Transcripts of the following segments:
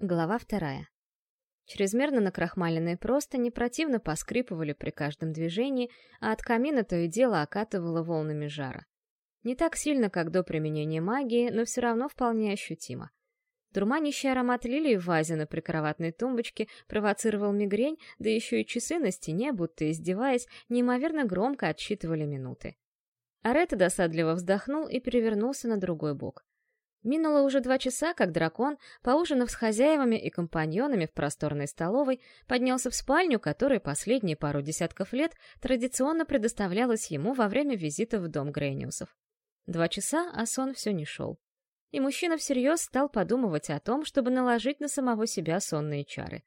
Глава вторая. Чрезмерно накрахмаленные простыни противно поскрипывали при каждом движении, а от камина то и дело окатывало волнами жара. Не так сильно, как до применения магии, но все равно вполне ощутимо. Дурманящий аромат лилии в вазе на прикроватной тумбочке провоцировал мигрень, да еще и часы на стене, будто издеваясь, неимоверно громко отсчитывали минуты. Арета досадливо вздохнул и перевернулся на другой бок. Минуло уже два часа, как дракон, поужинав с хозяевами и компаньонами в просторной столовой, поднялся в спальню, которая последние пару десятков лет традиционно предоставлялась ему во время визита в дом Грейниусов. Два часа, а сон все не шел. И мужчина всерьез стал подумывать о том, чтобы наложить на самого себя сонные чары.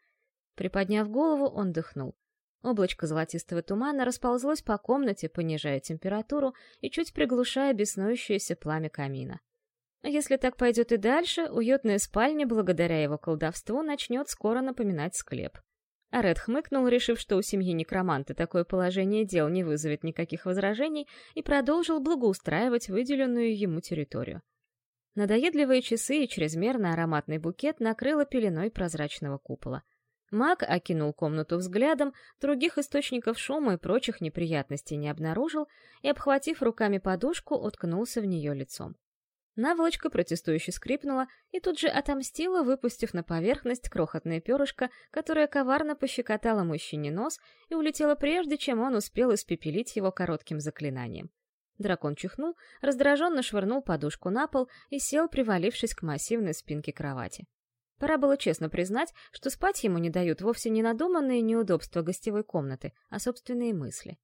Приподняв голову, он дыхнул. Облачко золотистого тумана расползлось по комнате, понижая температуру и чуть приглушая беснующееся пламя камина. А если так пойдет и дальше, уютная спальня, благодаря его колдовству, начнет скоро напоминать склеп. А Ред хмыкнул, решив, что у семьи некроманта такое положение дел не вызовет никаких возражений, и продолжил благоустраивать выделенную ему территорию. Надоедливые часы и чрезмерно ароматный букет накрыло пеленой прозрачного купола. Маг окинул комнату взглядом, других источников шума и прочих неприятностей не обнаружил и, обхватив руками подушку, уткнулся в нее лицом. Наволочка протестующе скрипнула и тут же отомстила, выпустив на поверхность крохотное перышко, которое коварно пощекотало мужчине нос и улетело прежде, чем он успел испепелить его коротким заклинанием. Дракон чихнул, раздраженно швырнул подушку на пол и сел, привалившись к массивной спинке кровати. Пора было честно признать, что спать ему не дают вовсе не надуманные неудобства гостевой комнаты, а собственные мысли.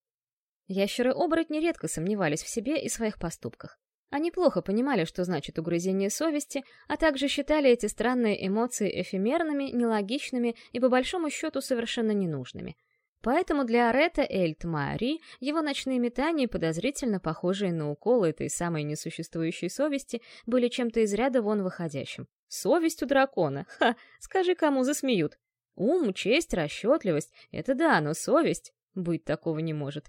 Ящеры-оборотни редко сомневались в себе и своих поступках. Они плохо понимали, что значит угрызение совести, а также считали эти странные эмоции эфемерными, нелогичными и по большому счету совершенно ненужными. Поэтому для Арета Эльт Мари его ночные метания, подозрительно похожие на уколы этой самой несуществующей совести, были чем-то из ряда вон выходящим. Совесть у дракона? Ха! Скажи, кому засмеют. Ум, честь, расчетливость — это да, но совесть? Быть такого не может.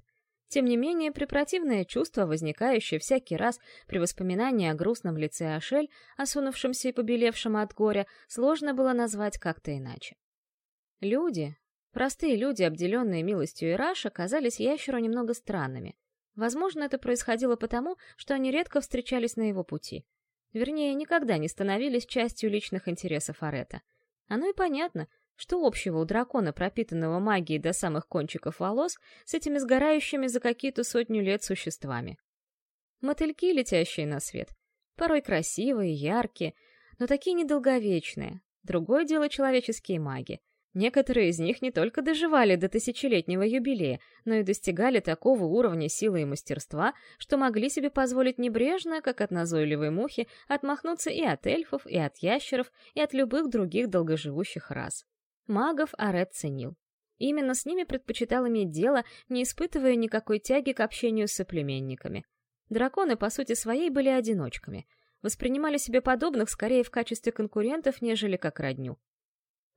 Тем не менее, препротивное чувство, возникающее всякий раз при воспоминании о грустном лице Ашель, осунувшемся и побелевшем от горя, сложно было назвать как-то иначе. Люди, простые люди, обделенные милостью Ираша, казались ящеру немного странными. Возможно, это происходило потому, что они редко встречались на его пути. Вернее, никогда не становились частью личных интересов Арета. Оно и понятно, что общего у дракона, пропитанного магией до самых кончиков волос, с этими сгорающими за какие-то сотню лет существами? Мотыльки, летящие на свет. Порой красивые, яркие, но такие недолговечные. Другое дело человеческие маги. Некоторые из них не только доживали до тысячелетнего юбилея, но и достигали такого уровня силы и мастерства, что могли себе позволить небрежно, как от назойливой мухи, отмахнуться и от эльфов, и от ящеров, и от любых других долгоживущих рас. Магов Арет ценил. Именно с ними предпочитал иметь дело, не испытывая никакой тяги к общению с соплеменниками. Драконы, по сути своей, были одиночками. Воспринимали себе подобных скорее в качестве конкурентов, нежели как родню.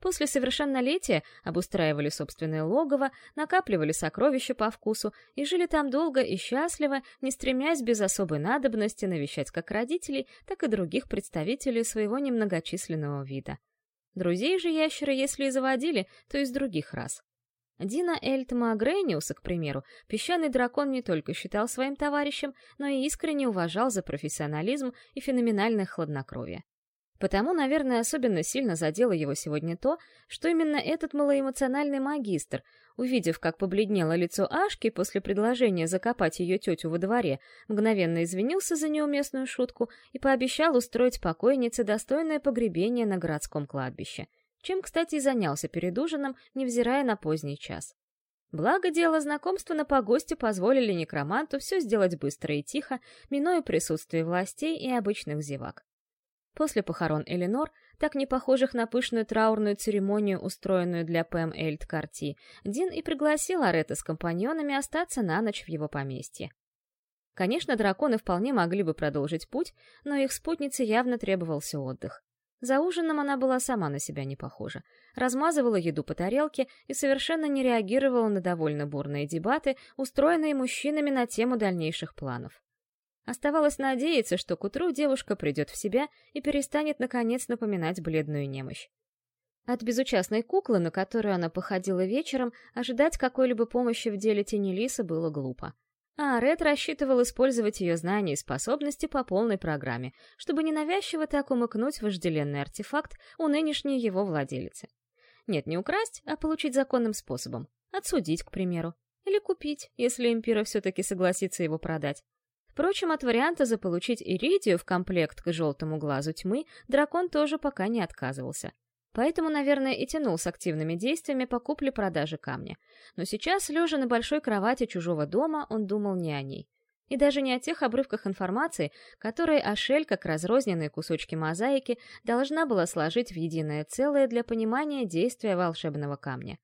После совершеннолетия обустраивали собственное логово, накапливали сокровища по вкусу и жили там долго и счастливо, не стремясь без особой надобности навещать как родителей, так и других представителей своего немногочисленного вида. Друзей же ящеры, если и заводили, то из других рас. Дина Эльтма Грейниуса, к примеру, песчаный дракон не только считал своим товарищем, но и искренне уважал за профессионализм и феноменальное хладнокровие. Потому, наверное, особенно сильно задело его сегодня то, что именно этот малоэмоциональный магистр, увидев, как побледнело лицо Ашки после предложения закопать ее тетю во дворе, мгновенно извинился за неуместную шутку и пообещал устроить покойнице достойное погребение на городском кладбище, чем, кстати, и занялся перед ужином, невзирая на поздний час. Благо дело знакомства на погосте позволили некроманту все сделать быстро и тихо, минуя присутствие властей и обычных зевак. После похорон Эленор, так не похожих на пышную траурную церемонию, устроенную для Пэм Эльд Карти, Дин и пригласил Арета с компаньонами остаться на ночь в его поместье. Конечно, драконы вполне могли бы продолжить путь, но их спутнице явно требовался отдых. За ужином она была сама на себя не похожа. Размазывала еду по тарелке и совершенно не реагировала на довольно бурные дебаты, устроенные мужчинами на тему дальнейших планов. Оставалось надеяться, что к утру девушка придет в себя и перестанет, наконец, напоминать бледную немощь. От безучастной куклы, на которую она походила вечером, ожидать какой-либо помощи в деле тени Лиса было глупо. А Ред рассчитывал использовать ее знания и способности по полной программе, чтобы ненавязчиво так умыкнуть вожделенный артефакт у нынешней его владелицы. Нет, не украсть, а получить законным способом. Отсудить, к примеру. Или купить, если Импира все-таки согласится его продать. Впрочем, от варианта заполучить Иридию в комплект к желтому глазу тьмы дракон тоже пока не отказывался. Поэтому, наверное, и тянул с активными действиями по купле-продаже камня. Но сейчас, лежа на большой кровати чужого дома, он думал не о ней. И даже не о тех обрывках информации, которые Ашель, как разрозненные кусочки мозаики, должна была сложить в единое целое для понимания действия волшебного камня.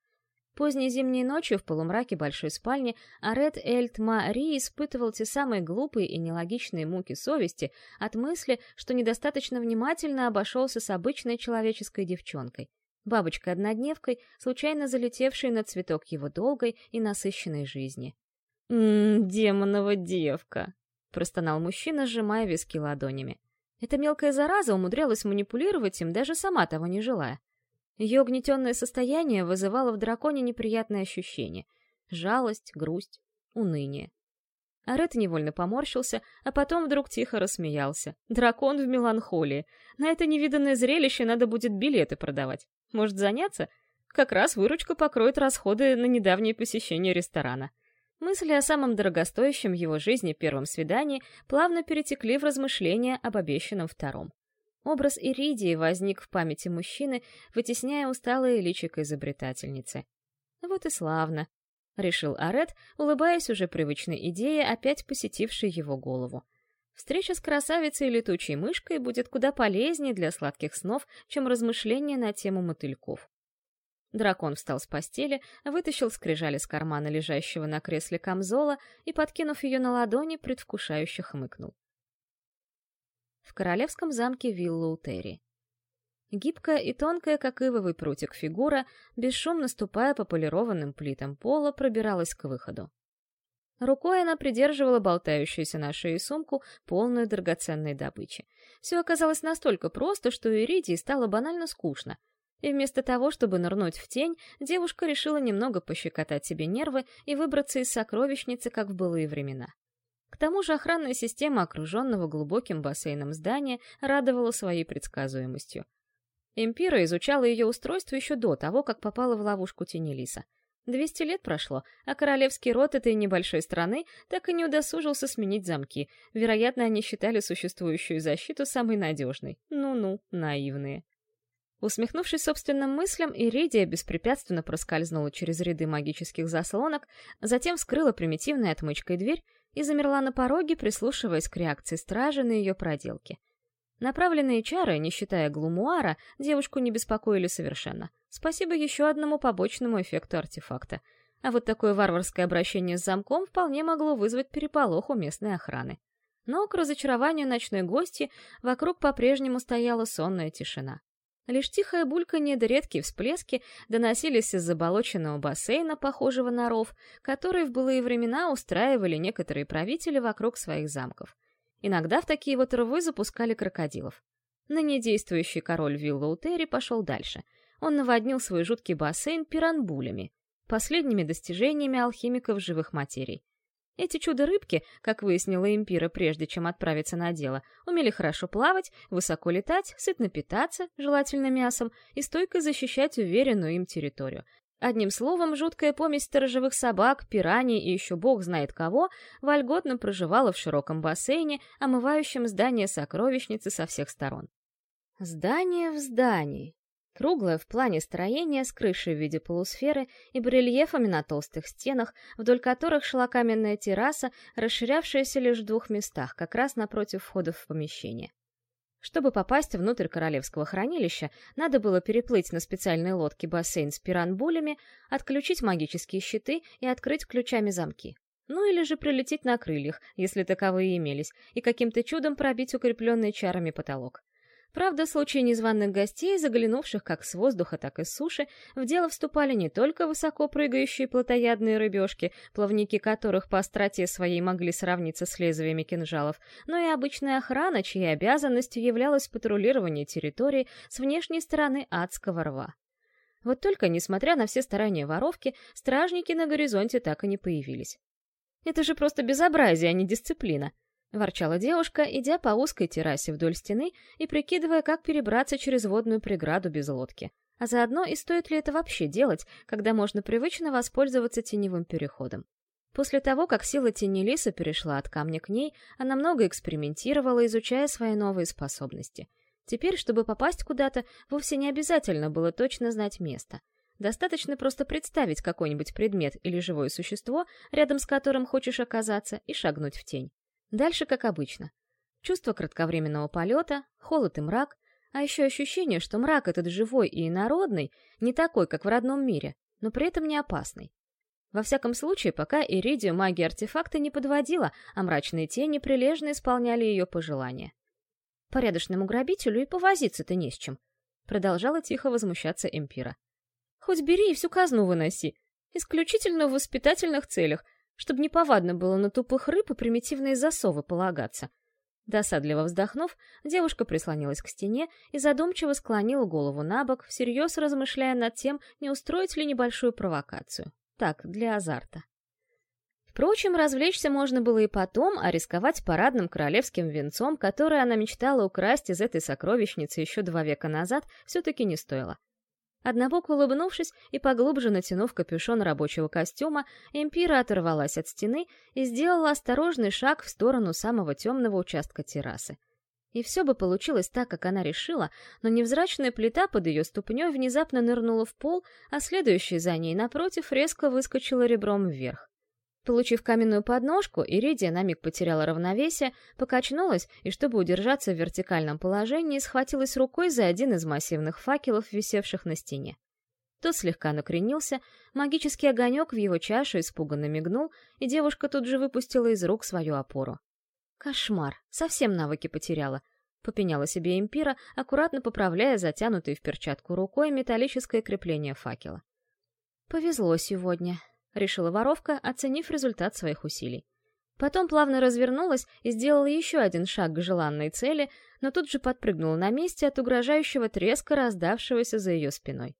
Поздней зимней ночью в полумраке большой спальни Арет Эльт Мари испытывал те самые глупые и нелогичные муки совести от мысли, что недостаточно внимательно обошелся с обычной человеческой девчонкой, бабочкой-однодневкой, случайно залетевшей на цветок его долгой и насыщенной жизни. «Ммм, демонова девка!» — простонал мужчина, сжимая виски ладонями. Эта мелкая зараза умудрялась манипулировать им, даже сама того не желая. Ее угнетенное состояние вызывало в драконе неприятные ощущения — жалость, грусть, уныние. Арет невольно поморщился, а потом вдруг тихо рассмеялся. Дракон в меланхолии. На это невиданное зрелище надо будет билеты продавать. Может, заняться? Как раз выручка покроет расходы на недавнее посещение ресторана. Мысли о самом дорогостоящем его жизни первом свидании плавно перетекли в размышления об обещанном втором. Образ Иридии возник в памяти мужчины, вытесняя усталое личико изобретательницы. «Вот и славно», — решил Арет, улыбаясь уже привычной идее, опять посетившей его голову. Встреча с красавицей летучей мышкой будет куда полезнее для сладких снов, чем размышления на тему мотыльков. Дракон встал с постели, вытащил скрижали с кармана лежащего на кресле камзола и, подкинув ее на ладони, предвкушающе хмыкнул в королевском замке Виллоутери. Гибкая и тонкая, как ивовый прутик фигура, бесшумно ступая по полированным плитам пола, пробиралась к выходу. Рукой она придерживала болтающуюся на шее сумку, полную драгоценной добычи. Все оказалось настолько просто, что Иридии стало банально скучно. И вместо того, чтобы нырнуть в тень, девушка решила немного пощекотать себе нервы и выбраться из сокровищницы, как в былые времена. К тому же охранная система окруженного глубоким бассейном здания радовала своей предсказуемостью. Эмпира изучала ее устройство еще до того, как попала в ловушку Тенелиса. Двести лет прошло, а королевский род этой небольшой страны так и не удосужился сменить замки. Вероятно, они считали существующую защиту самой надежной. Ну-ну, наивные. Усмехнувшись собственным мыслям, Иридия беспрепятственно проскользнула через ряды магических заслонок, затем вскрыла примитивной отмычкой дверь и замерла на пороге, прислушиваясь к реакции стражи на ее проделки. Направленные чары, не считая глумуара, девушку не беспокоили совершенно. Спасибо еще одному побочному эффекту артефакта. А вот такое варварское обращение с замком вполне могло вызвать переполох у местной охраны. Но, к разочарованию ночной гости, вокруг по-прежнему стояла сонная тишина. Лишь тихое бульканье да редкие всплески доносились из заболоченного бассейна, похожего на ров, который в былые времена устраивали некоторые правители вокруг своих замков. Иногда в такие вот рвы запускали крокодилов. Ныне действующий король Виллоутери пошел дальше. Он наводнил свой жуткий бассейн пиранбулями, последними достижениями алхимиков живых материй. Эти чудо-рыбки, как выяснила Импира прежде, чем отправиться на дело, умели хорошо плавать, высоко летать, сытно питаться, желательно мясом, и стойко защищать уверенную им территорию. Одним словом, жуткая помесь сторожевых собак, пираний и еще бог знает кого вольготно проживала в широком бассейне, омывающем здание сокровищницы со всех сторон. Здание в здании. Круглое в плане строение с крышей в виде полусферы и барельефами на толстых стенах, вдоль которых шла каменная терраса, расширявшаяся лишь в двух местах, как раз напротив входов в помещение. Чтобы попасть внутрь королевского хранилища, надо было переплыть на специальной лодке бассейн с пиранбулями, отключить магические щиты и открыть ключами замки. Ну или же прилететь на крыльях, если таковые имелись, и каким-то чудом пробить укрепленный чарами потолок. Правда, в случае незваных гостей, заглянувших как с воздуха, так и с суши, в дело вступали не только высоко прыгающие плотоядные рыбешки, плавники которых по остроте своей могли сравниться с лезвиями кинжалов, но и обычная охрана, чьей обязанностью являлось патрулирование территории с внешней стороны адского рва. Вот только, несмотря на все старания воровки, стражники на горизонте так и не появились. «Это же просто безобразие, а не дисциплина!» — ворчала девушка, идя по узкой террасе вдоль стены и прикидывая, как перебраться через водную преграду без лодки. А заодно и стоит ли это вообще делать, когда можно привычно воспользоваться теневым переходом. После того, как сила тени лиса перешла от камня к ней, она много экспериментировала, изучая свои новые способности. Теперь, чтобы попасть куда-то, вовсе не обязательно было точно знать место. Достаточно просто представить какой-нибудь предмет или живое существо, рядом с которым хочешь оказаться, и шагнуть в тень. Дальше как обычно. Чувство кратковременного полета, холод и мрак, а еще ощущение, что мрак этот живой и инородный, не такой, как в родном мире, но при этом не опасный. Во всяком случае, пока Иридию магия артефакта не подводила, а мрачные тени прилежно исполняли ее пожелания. Порядочному грабителю и повозиться-то не с чем. Продолжала тихо возмущаться Эмпира. Хоть бери и всю казну выноси. Исключительно в воспитательных целях, чтобы неповадно было на тупых рыб и примитивные засовы полагаться. Досадливо вздохнув, девушка прислонилась к стене и задумчиво склонила голову на бок, всерьез размышляя над тем, не устроить ли небольшую провокацию. Так, для азарта. Впрочем, развлечься можно было и потом, а рисковать парадным королевским венцом, который она мечтала украсть из этой сокровищницы еще два века назад, все-таки не стоило. Однобоко улыбнувшись и поглубже натянув капюшон рабочего костюма, Эмпира оторвалась от стены и сделала осторожный шаг в сторону самого темного участка террасы. И все бы получилось так, как она решила, но невзрачная плита под ее ступней внезапно нырнула в пол, а следующая за ней, напротив, резко выскочила ребром вверх. Получив каменную подножку, Иридия на миг потеряла равновесие, покачнулась и, чтобы удержаться в вертикальном положении, схватилась рукой за один из массивных факелов, висевших на стене. Тот слегка накренился, магический огонек в его чаше испуганно мигнул, и девушка тут же выпустила из рук свою опору. «Кошмар! Совсем навыки потеряла!» — попеняла себе импира, аккуратно поправляя затянутый в перчатку рукой металлическое крепление факела. «Повезло сегодня», решила воровка, оценив результат своих усилий. Потом плавно развернулась и сделала еще один шаг к желанной цели, но тут же подпрыгнула на месте от угрожающего треска, раздавшегося за ее спиной.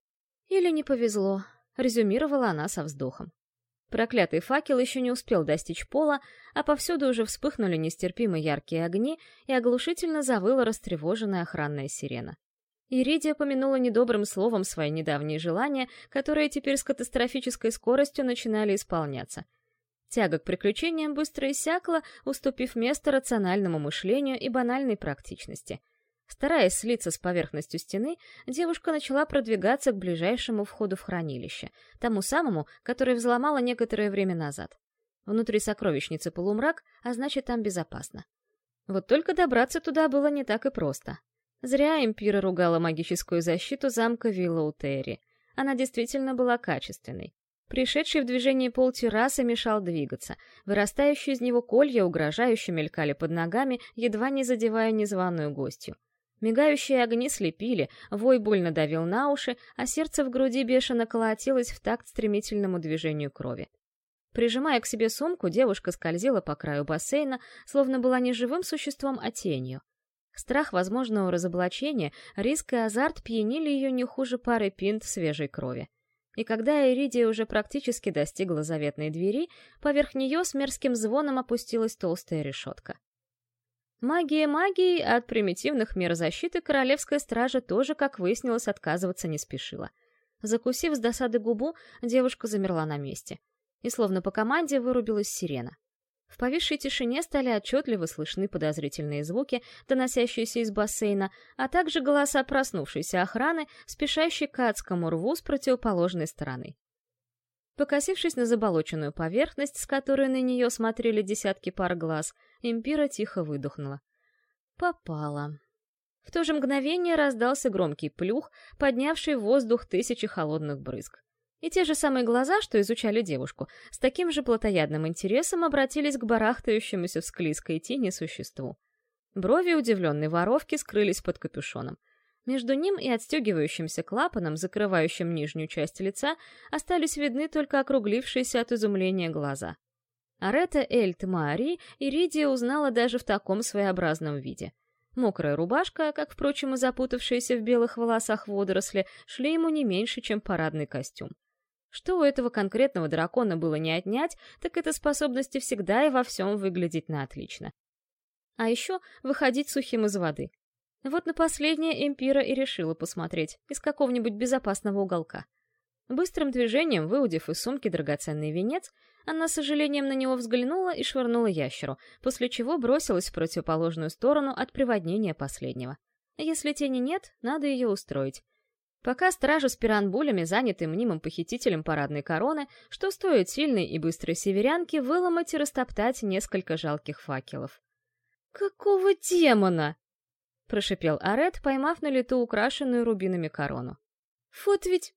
«Или не повезло», — резюмировала она со вздохом. Проклятый факел еще не успел достичь пола, а повсюду уже вспыхнули нестерпимо яркие огни и оглушительно завыла растревоженная охранная сирена. Иридия помянула недобрым словом свои недавние желания, которые теперь с катастрофической скоростью начинали исполняться. Тяга к приключениям быстро иссякла, уступив место рациональному мышлению и банальной практичности. Стараясь слиться с поверхностью стены, девушка начала продвигаться к ближайшему входу в хранилище, тому самому, который взломала некоторое время назад. Внутри сокровищницы полумрак, а значит, там безопасно. Вот только добраться туда было не так и просто. Зря Эмпира ругала магическую защиту замка Виллоутери. Она действительно была качественной. Пришедший в движение пол террасы мешал двигаться. Вырастающие из него колья угрожающе мелькали под ногами, едва не задевая незваную гостью. Мигающие огни слепили, вой больно давил на уши, а сердце в груди бешено колотилось в такт стремительному движению крови. Прижимая к себе сумку, девушка скользила по краю бассейна, словно была не живым существом, а тенью. Страх возможного разоблачения, риск и азарт пьянили ее не хуже пары пинт свежей крови. И когда Эридия уже практически достигла заветной двери, поверх нее с мерзким звоном опустилась толстая решетка. Магия магией, а от примитивных мер защиты королевская стража тоже, как выяснилось, отказываться не спешила. Закусив с досады губу, девушка замерла на месте. И словно по команде вырубилась сирена. В повисшей тишине стали отчетливо слышны подозрительные звуки, доносящиеся из бассейна, а также голоса проснувшейся охраны, спешащей к адскому рву с противоположной стороны. Покосившись на заболоченную поверхность, с которой на нее смотрели десятки пар глаз, Импира тихо выдохнула. Попала. В то же мгновение раздался громкий плюх, поднявший в воздух тысячи холодных брызг. И те же самые глаза, что изучали девушку, с таким же плотоядным интересом обратились к барахтающемуся в склизкой тени существу. Брови удивленной воровки скрылись под капюшоном. Между ним и отстегивающимся клапаном, закрывающим нижнюю часть лица, остались видны только округлившиеся от изумления глаза. Арета Эльт Мари Иридия узнала даже в таком своеобразном виде. Мокрая рубашка, как, впрочем, и запутавшиеся в белых волосах водоросли, шли ему не меньше, чем парадный костюм. Что у этого конкретного дракона было не отнять, так это способности всегда и во всем выглядеть на отлично. А еще выходить сухим из воды. Вот на последнее Эмпира и решила посмотреть, из какого-нибудь безопасного уголка. Быстрым движением, выудив из сумки драгоценный венец, она с сожалением на него взглянула и швырнула ящеру, после чего бросилась в противоположную сторону от приводнения последнего. Если тени нет, надо ее устроить. Пока стражи с пиранбулями заняты мнимым похитителем парадной короны, что стоит сильной и быстрой северянке выломать и растоптать несколько жалких факелов. «Какого демона?» — прошипел Арет, поймав на лету украшенную рубинами корону. «Вот ведь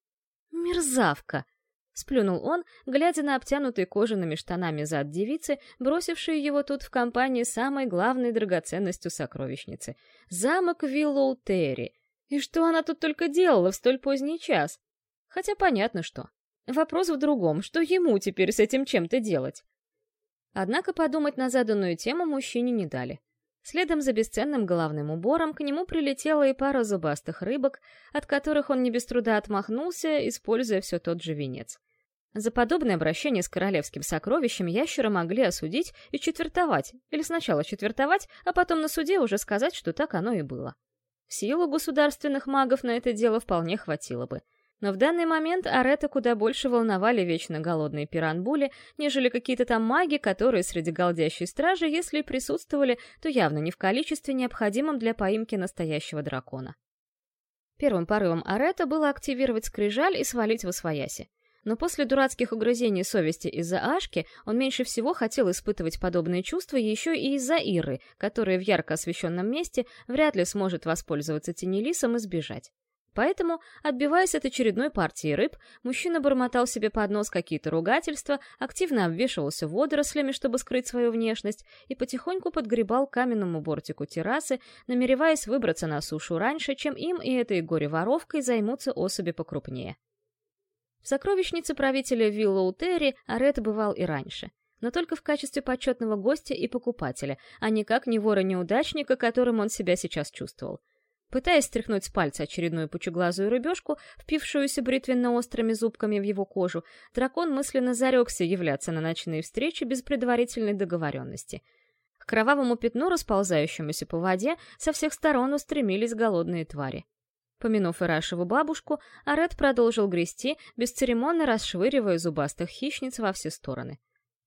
«Мерзавка!» — сплюнул он, глядя на обтянутый кожаными штанами зад девицы, бросившей его тут в компании самой главной драгоценностью сокровищницы — замок Виллоу Терри. И что она тут только делала в столь поздний час? Хотя понятно что. Вопрос в другом, что ему теперь с этим чем-то делать? Однако подумать на заданную тему мужчине не дали. Следом за бесценным головным убором к нему прилетела и пара зубастых рыбок, от которых он не без труда отмахнулся, используя все тот же венец. За подобное обращение с королевским сокровищем ящера могли осудить и четвертовать, или сначала четвертовать, а потом на суде уже сказать, что так оно и было. Силу государственных магов на это дело вполне хватило бы — но в данный момент Арета куда больше волновали вечно голодные пиранбули, нежели какие-то там маги, которые среди голдящей стражи, если присутствовали, то явно не в количестве, необходимом для поимки настоящего дракона. Первым порывом Арета было активировать скрижаль и свалить в освояси. Но после дурацких угрызений совести из-за Ашки он меньше всего хотел испытывать подобные чувства еще и из-за Иры, которая в ярко освещенном месте вряд ли сможет воспользоваться Тенелисом и сбежать. Поэтому, отбиваясь от очередной партии рыб, мужчина бормотал себе под нос какие-то ругательства, активно обвешивался водорослями, чтобы скрыть свою внешность, и потихоньку подгребал к каменному бортику террасы, намереваясь выбраться на сушу раньше, чем им и этой горе-воровкой займутся особи покрупнее. В сокровищнице правителя Виллоу Терри Арет бывал и раньше — но только в качестве почетного гостя и покупателя, а никак не вора-неудачника, которым он себя сейчас чувствовал. Пытаясь стряхнуть с пальца очередную пучеглазую рыбешку, впившуюся бритвенно-острыми зубками в его кожу, дракон мысленно зарекся являться на ночные встречи без предварительной договоренности. К кровавому пятну, расползающемуся по воде, со всех сторон устремились голодные твари. Помянув Ирашеву бабушку, Арет продолжил грести, бесцеремонно расшвыривая зубастых хищниц во все стороны.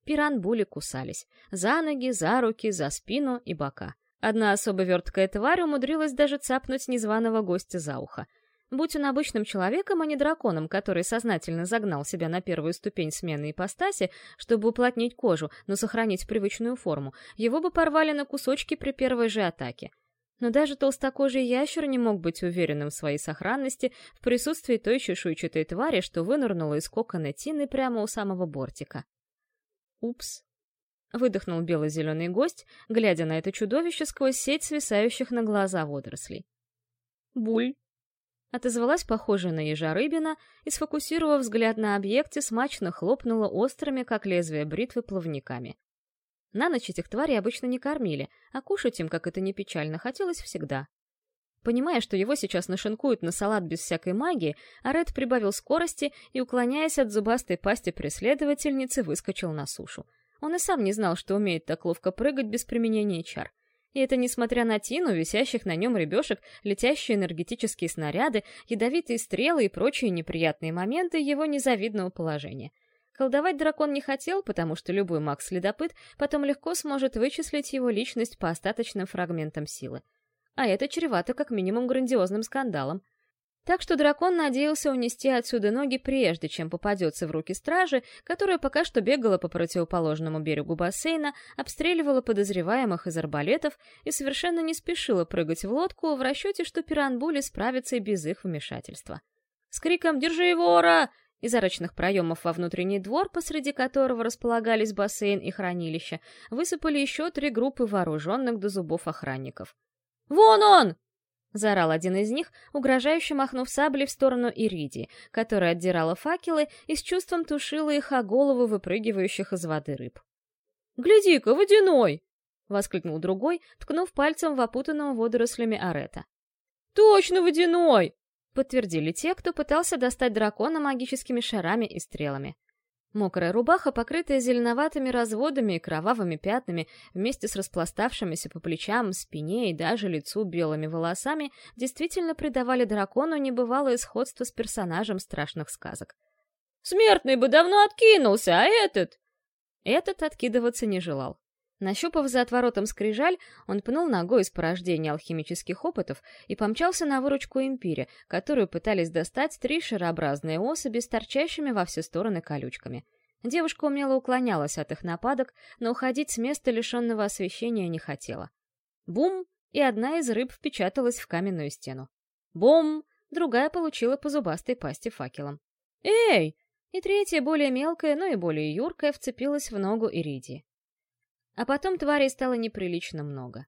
Пиран-були кусались. За ноги, за руки, за спину и бока. Одна особо верткая тварь умудрилась даже цапнуть незваного гостя за ухо. Будь он обычным человеком, а не драконом, который сознательно загнал себя на первую ступень смены ипостаси, чтобы уплотнить кожу, но сохранить привычную форму, его бы порвали на кусочки при первой же атаке. Но даже толстокожий ящер не мог быть уверенным в своей сохранности в присутствии той чешуйчатой твари, что вынырнула из кокона Тины прямо у самого бортика. Упс выдохнул бело-зеленый гость, глядя на это чудовище сквозь сеть свисающих на глаза водорослей. «Буль!» Отозвалась похожая на ежа рыбина и, сфокусировав взгляд на объекте, смачно хлопнула острыми, как лезвие бритвы, плавниками. На ночь этих тварей обычно не кормили, а кушать им, как это не печально, хотелось всегда. Понимая, что его сейчас нашинкуют на салат без всякой магии, Аред прибавил скорости и, уклоняясь от зубастой пасти преследовательницы, выскочил на сушу. Он и сам не знал, что умеет так ловко прыгать без применения чар. И это несмотря на тину, висящих на нем рыбешек, летящие энергетические снаряды, ядовитые стрелы и прочие неприятные моменты его незавидного положения. Колдовать дракон не хотел, потому что любой маг-следопыт потом легко сможет вычислить его личность по остаточным фрагментам силы. А это чревато как минимум грандиозным скандалом. Так что дракон надеялся унести отсюда ноги прежде, чем попадется в руки стражи, которая пока что бегала по противоположному берегу бассейна, обстреливала подозреваемых из арбалетов и совершенно не спешила прыгать в лодку в расчете, что пиранбули справятся и без их вмешательства. С криком «Держи вора!» Из арочных проемов во внутренний двор, посреди которого располагались бассейн и хранилище, высыпали еще три группы вооруженных до зубов охранников. «Вон он!» Заорал один из них, угрожающе махнув саблей в сторону Ириди, которая отдирала факелы и с чувством тушила их о голову выпрыгивающих из воды рыб. «Гляди-ка, водяной!» — воскликнул другой, ткнув пальцем в опутанного водорослями арета. «Точно водяной!» — подтвердили те, кто пытался достать дракона магическими шарами и стрелами. Мокрая рубаха, покрытая зеленоватыми разводами и кровавыми пятнами, вместе с распластавшимися по плечам, спине и даже лицу белыми волосами, действительно придавали дракону небывалое сходство с персонажем страшных сказок. «Смертный бы давно откинулся, а этот...» Этот откидываться не желал. Нащупав за отворотом скрижаль, он пнул ногой из порождения алхимических опытов и помчался на выручку импире, которую пытались достать три шарообразные особи с торчащими во все стороны колючками. Девушка умело уклонялась от их нападок, но уходить с места, лишенного освещения, не хотела. Бум! И одна из рыб впечаталась в каменную стену. Бум! Другая получила по зубастой пасти факелом. «Эй!» И третья, более мелкая, но и более юркая, вцепилась в ногу Иридии. А потом тварей стало неприлично много.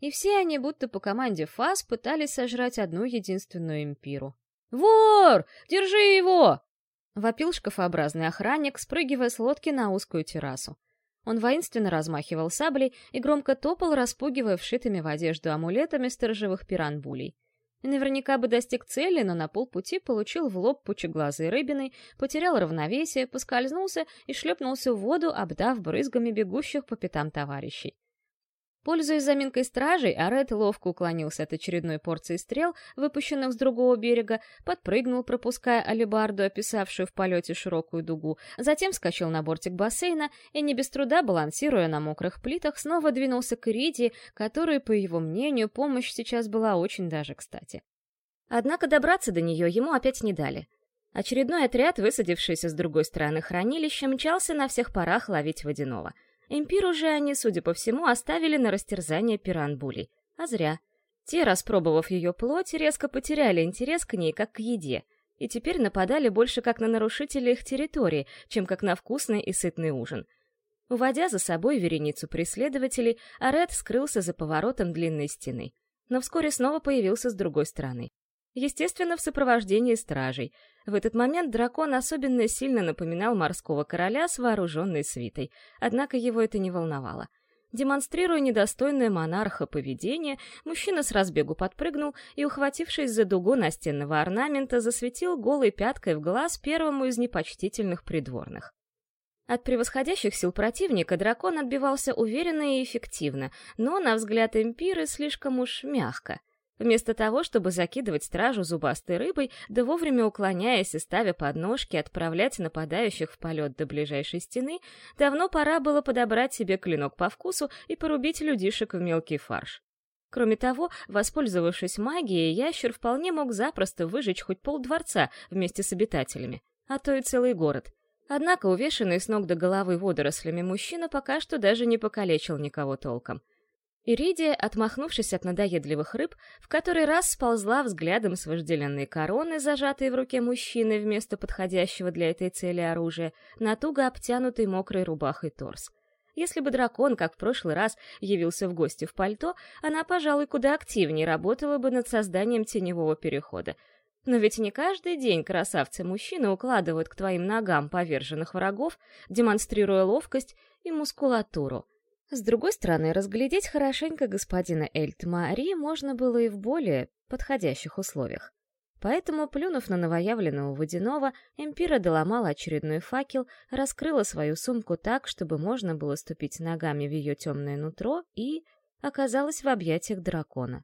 И все они, будто по команде ФАС, пытались сожрать одну единственную импиру. «Вор! Держи его!» — вопил шкафообразный охранник, спрыгивая с лодки на узкую террасу. Он воинственно размахивал саблей и громко топал, распугивая вшитыми в одежду амулетами сторожевых пиранбулей. Наверняка бы достиг цели, но на полпути получил в лоб пучеглазой рыбиной, потерял равновесие, поскользнулся и шлепнулся в воду, обдав брызгами бегущих по пятам товарищей. Пользуясь заминкой стражей, Арет ловко уклонился от очередной порции стрел, выпущенных с другого берега, подпрыгнул, пропуская алебарду, описавшую в полете широкую дугу, затем вскочил на бортик бассейна и, не без труда балансируя на мокрых плитах, снова двинулся к Иридии, которой, по его мнению, помощь сейчас была очень даже кстати. Однако добраться до нее ему опять не дали. Очередной отряд, высадившийся с другой стороны хранилища, мчался на всех парах ловить водяного — Импир уже они, судя по всему, оставили на растерзание пиранбулей. А зря. Те, распробовав ее плоть, резко потеряли интерес к ней, как к еде, и теперь нападали больше как на нарушителей их территории, чем как на вкусный и сытный ужин. Уводя за собой вереницу преследователей, Аред скрылся за поворотом длинной стены, но вскоре снова появился с другой стороны. Естественно, в сопровождении стражей. В этот момент дракон особенно сильно напоминал морского короля с вооруженной свитой, однако его это не волновало. Демонстрируя недостойное монарха поведение, мужчина с разбегу подпрыгнул и, ухватившись за дугу настенного орнамента, засветил голой пяткой в глаз первому из непочтительных придворных. От превосходящих сил противника дракон отбивался уверенно и эффективно, но, на взгляд Эмпиры, слишком уж мягко. Вместо того, чтобы закидывать стражу зубастой рыбой, да вовремя уклоняясь и ставя подножки, отправлять нападающих в полет до ближайшей стены, давно пора было подобрать себе клинок по вкусу и порубить людишек в мелкий фарш. Кроме того, воспользовавшись магией, ящер вполне мог запросто выжечь хоть полдворца вместе с обитателями, а то и целый город. Однако увешанный с ног до головы водорослями мужчина пока что даже не покалечил никого толком — Иридия, отмахнувшись от надоедливых рыб, в который раз сползла взглядом с вожделенной короны, зажатой в руке мужчины вместо подходящего для этой цели оружия, на туго обтянутый мокрой рубахой торс. Если бы дракон, как в прошлый раз, явился в гости в пальто, она, пожалуй, куда активнее работала бы над созданием теневого перехода. Но ведь не каждый день красавцы-мужчины укладывают к твоим ногам поверженных врагов, демонстрируя ловкость и мускулатуру — с другой стороны, разглядеть хорошенько господина Эльтмари можно было и в более подходящих условиях. Поэтому, плюнув на новоявленного водяного, Эмпира доломала очередной факел, раскрыла свою сумку так, чтобы можно было ступить ногами в ее темное нутро и оказалась в объятиях дракона.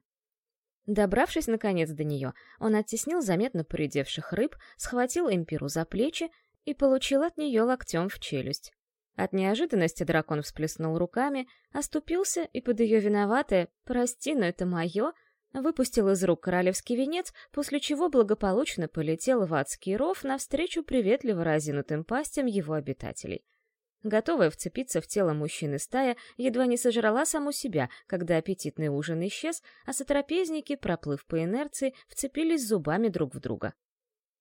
Добравшись, наконец, до нее, он оттеснил заметно поредевших рыб, схватил Эмпиру за плечи и получил от нее локтем в челюсть. От неожиданности дракон всплеснул руками, оступился и под ее виноватое «прости, но это мое» выпустил из рук королевский венец, после чего благополучно полетел в адский ров навстречу приветливо разинутым пастям его обитателей. Готовая вцепиться в тело мужчины стая, едва не сожрала саму себя, когда аппетитный ужин исчез, а сотрапезники, проплыв по инерции, вцепились зубами друг в друга.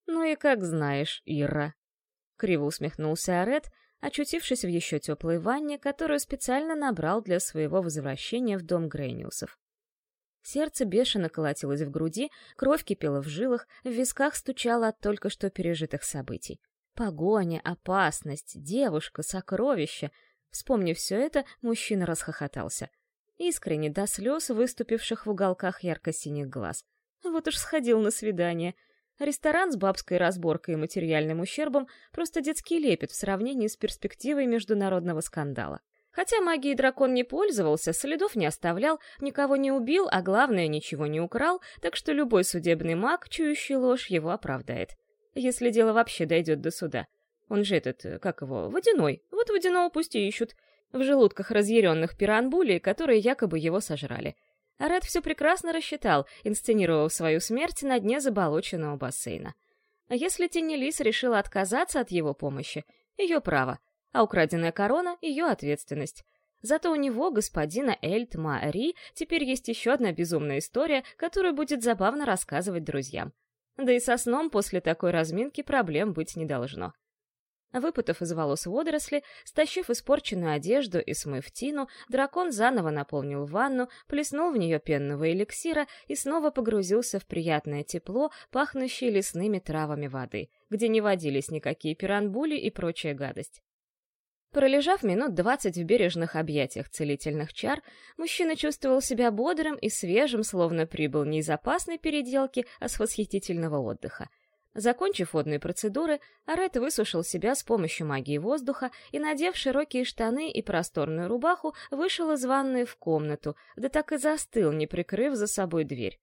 «Ну и как знаешь, Ира!» — криво усмехнулся Арет, очутившись в еще теплой ванне, которую специально набрал для своего возвращения в дом Грейниусов. Сердце бешено колотилось в груди, кровь кипела в жилах, в висках стучало от только что пережитых событий. Погоня, опасность, девушка, сокровище. Вспомнив все это, мужчина расхохотался. искренне до слез, выступивших в уголках ярко-синих глаз. Вот уж сходил на свидание. Ресторан с бабской разборкой и материальным ущербом просто детский лепет в сравнении с перспективой международного скандала. Хотя магией дракон не пользовался, следов не оставлял, никого не убил, а главное, ничего не украл, так что любой судебный маг, чующий ложь, его оправдает. Если дело вообще дойдет до суда. Он же этот, как его, водяной. Вот водяного пусть и ищут. В желудках разъяренных пиранбулей, которые якобы его сожрали. Ред все прекрасно рассчитал, инсценировав свою смерть на дне заболоченного бассейна. А если Теннелис решила отказаться от его помощи, ее право — а украденная корона — ее ответственность. Зато у него, господина Эльт Мари, теперь есть еще одна безумная история, которую будет забавно рассказывать друзьям. Да и со сном после такой разминки проблем быть не должно. Выпутав из волос водоросли, стащив испорченную одежду и смыв тину, дракон заново наполнил ванну, плеснул в нее пенного эликсира и снова погрузился в приятное тепло, пахнущее лесными травами воды, где не водились никакие пиранбули и прочая гадость. Пролежав минут двадцать в бережных объятиях целительных чар, мужчина чувствовал себя бодрым и свежим, словно прибыл не из опасной переделки, а с восхитительного отдыха. Закончив водные процедуры, Арет высушил себя с помощью магии воздуха и, надев широкие штаны и просторную рубаху, вышел из ванной в комнату, да так и застыл, не прикрыв за собой дверь.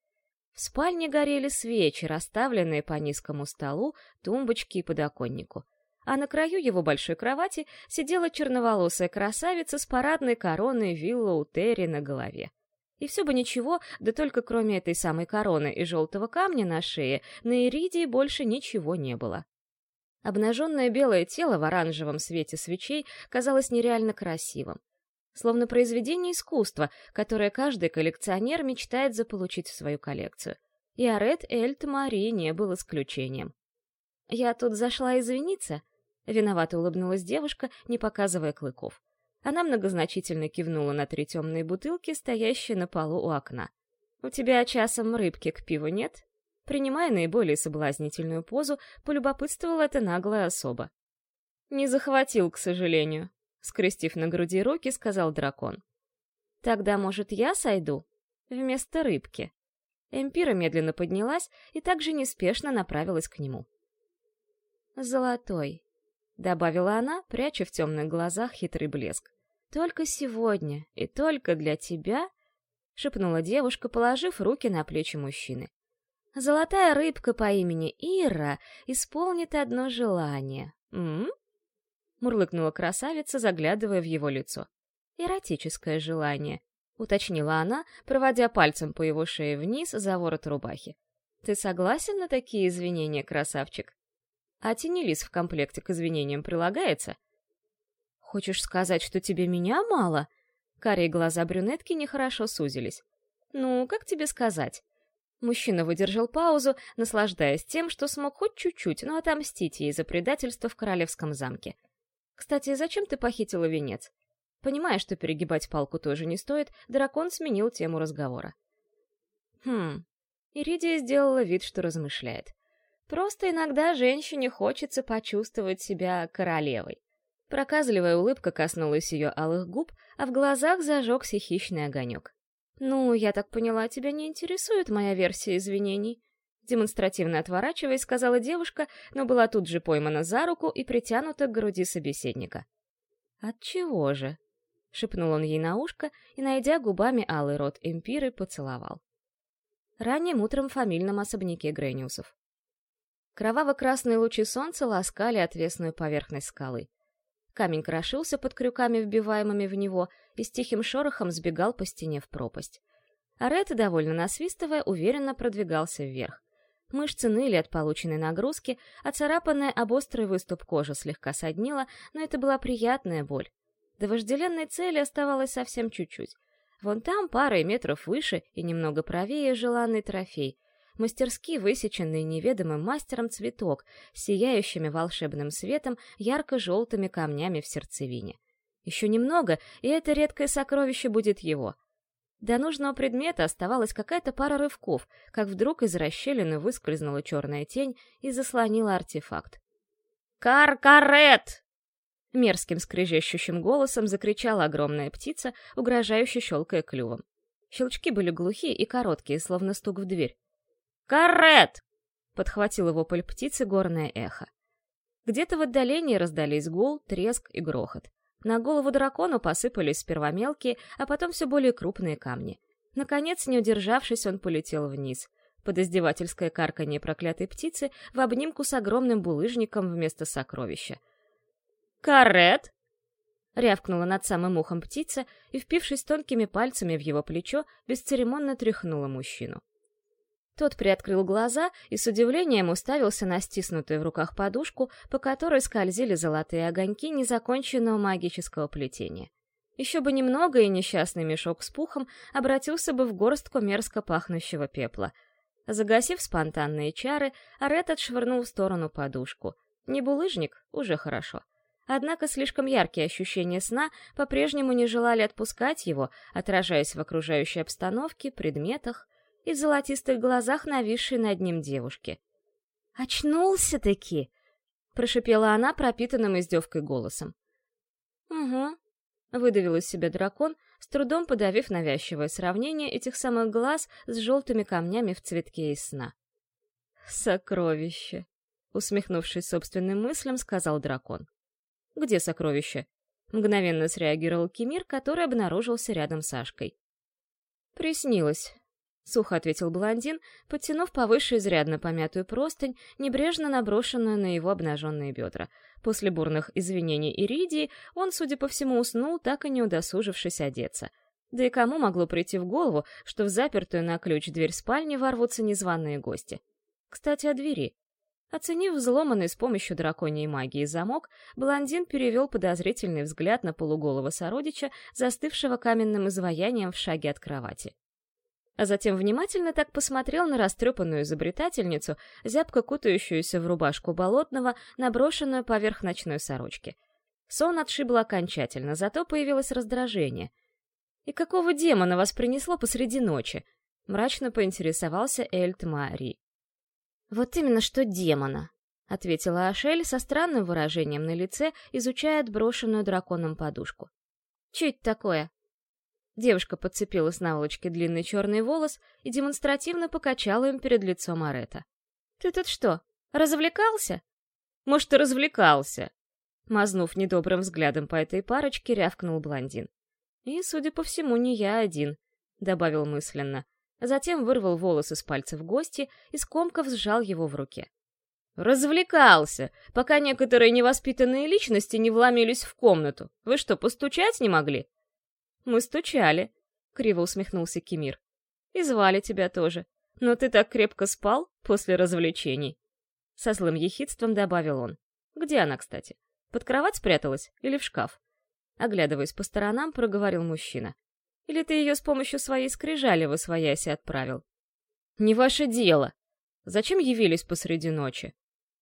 В спальне горели свечи, расставленные по низкому столу, тумбочке и подоконнику а на краю его большой кровати сидела черноволосая красавица с парадной короной Виллоу Терри на голове. И все бы ничего, да только кроме этой самой короны и желтого камня на шее, на Иридии больше ничего не было. Обнаженное белое тело в оранжевом свете свечей казалось нереально красивым. Словно произведение искусства, которое каждый коллекционер мечтает заполучить в свою коллекцию. И Арет Эльт Мари не был исключением. «Я тут зашла извиниться», Виновато улыбнулась девушка, не показывая клыков. Она многозначительно кивнула на три темные бутылки, стоящие на полу у окна. «У тебя часом рыбки к пиву нет?» Принимая наиболее соблазнительную позу, полюбопытствовала эта наглая особа. «Не захватил, к сожалению», — скрестив на груди руки, сказал дракон. «Тогда, может, я сойду? Вместо рыбки». Эмпира медленно поднялась и также неспешно направилась к нему. «Золотой», добавила она, пряча в темных глазах хитрый блеск. Только сегодня и только для тебя, шепнула девушка, положив руки на плечи мужчины. Золотая рыбка по имени Ира исполнит одно желание. М? мурлыкнула красавица, заглядывая в его лицо. Эротическое желание, уточнила она, проводя пальцем по его шее вниз за ворот рубахи. Ты согласен на такие извинения, красавчик? А тенелис в комплекте к извинениям прилагается? Хочешь сказать, что тебе меня мало? Карие глаза брюнетки нехорошо сузились. Ну, как тебе сказать? Мужчина выдержал паузу, наслаждаясь тем, что смог хоть чуть-чуть, но отомстить ей за предательство в королевском замке. Кстати, зачем ты похитила венец? Понимая, что перегибать палку тоже не стоит, дракон сменил тему разговора. Хм. Иридия сделала вид, что размышляет. Просто иногда женщине хочется почувствовать себя королевой. Проказливая улыбка коснулась ее алых губ, а в глазах зажегся хищный огонек. «Ну, я так поняла, тебя не интересует моя версия извинений?» Демонстративно отворачиваясь, сказала девушка, но была тут же поймана за руку и притянута к груди собеседника. «Отчего же?» — шепнул он ей на ушко и, найдя губами алый рот Эмпиры, поцеловал. Ранним утром в фамильном особняке Грениусов. Кроваво-красные лучи солнца ласкали отвесную поверхность скалы. Камень крошился под крюками, вбиваемыми в него, и с тихим шорохом сбегал по стене в пропасть. Арет, довольно насвистывая, уверенно продвигался вверх. Мышцы ныли от полученной нагрузки, а царапанная об острый выступ кожи слегка соднила, но это была приятная боль. До вожделенной цели оставалось совсем чуть-чуть. Вон там, парой метров выше и немного правее, желанный трофей — мастерски высеченный неведомым мастером цветок сияющими волшебным светом ярко-желтыми камнями в сердцевине. Еще немного, и это редкое сокровище будет его. До нужного предмета оставалась какая-то пара рывков, как вдруг из расщелины выскользнула черная тень и заслонила артефакт. «Каркарет!» Мерзким скрежещущим голосом закричала огромная птица, угрожающе щелкая клювом. Щелчки были глухие и короткие, словно стук в дверь. «Карет!» — подхватил его поль птицы горное эхо. Где-то в отдалении раздались гул, треск и грохот. На голову дракону посыпались сперва мелкие, а потом все более крупные камни. Наконец, не удержавшись, он полетел вниз. Под издевательское карканье проклятой птицы в обнимку с огромным булыжником вместо сокровища. «Карет!» — рявкнула над самым ухом птица и, впившись тонкими пальцами в его плечо, бесцеремонно тряхнула мужчину. Тот приоткрыл глаза и с удивлением уставился на стиснутую в руках подушку, по которой скользили золотые огоньки незаконченного магического плетения. Еще бы немного, и несчастный мешок с пухом обратился бы в горстку мерзко пахнущего пепла. Загасив спонтанные чары, Арет отшвырнул в сторону подушку. Не булыжник — уже хорошо. Однако слишком яркие ощущения сна по-прежнему не желали отпускать его, отражаясь в окружающей обстановке, предметах и в золотистых глазах нависшей над ним девушки. «Очнулся-таки!» — прошипела она пропитанным издевкой голосом. «Угу», — выдавил из себя дракон, с трудом подавив навязчивое сравнение этих самых глаз с желтыми камнями в цветке из сна. «Сокровище!» — усмехнувшись собственным мыслям, сказал дракон. «Где сокровище?» — мгновенно среагировал Кемир, который обнаружился рядом с Ашкой. «Приснилось», — сухо ответил блондин, подтянув повыше изрядно помятую простынь, небрежно наброшенную на его обнаженные бедра. После бурных извинений Иридии он, судя по всему, уснул, так и не удосужившись одеться. Да и кому могло прийти в голову, что в запертую на ключ дверь спальни ворвутся незваные гости? Кстати, о двери. Оценив взломанный с помощью драконьей магии замок, блондин перевел подозрительный взгляд на полуголого сородича, застывшего каменным изваянием в шаге от кровати. А затем внимательно так посмотрел на растрепанную изобретательницу, зябко кутающуюся в рубашку болотного, наброшенную поверх ночной сорочки. Сон отшибло окончательно, зато появилось раздражение. «И какого демона вас принесло посреди ночи?» — мрачно поинтересовался Эльт Мари. «Вот именно что демона», — ответила Ашель со странным выражением на лице, изучая отброшенную драконом подушку. «Чуть такое?» Девушка подцепила с наволочки длинный черный волос и демонстративно покачала им перед лицом Арета. «Ты тут что, развлекался?» «Может, и развлекался?» Мазнув недобрым взглядом по этой парочке, рявкнул блондин. «И, судя по всему, не я один», — добавил мысленно. Затем вырвал волосы с пальцев гости и скомков сжал его в руке. «Развлекался, пока некоторые невоспитанные личности не вломились в комнату. Вы что, постучать не могли?» «Мы стучали», — криво усмехнулся Кемир. «И звали тебя тоже. Но ты так крепко спал после развлечений». Со злым ехидством добавил он. «Где она, кстати? Под кровать спряталась или в шкаф?» Оглядываясь по сторонам, проговорил мужчина. Или ты ее с помощью своей скрижали в освояси отправил? Не ваше дело. Зачем явились посреди ночи?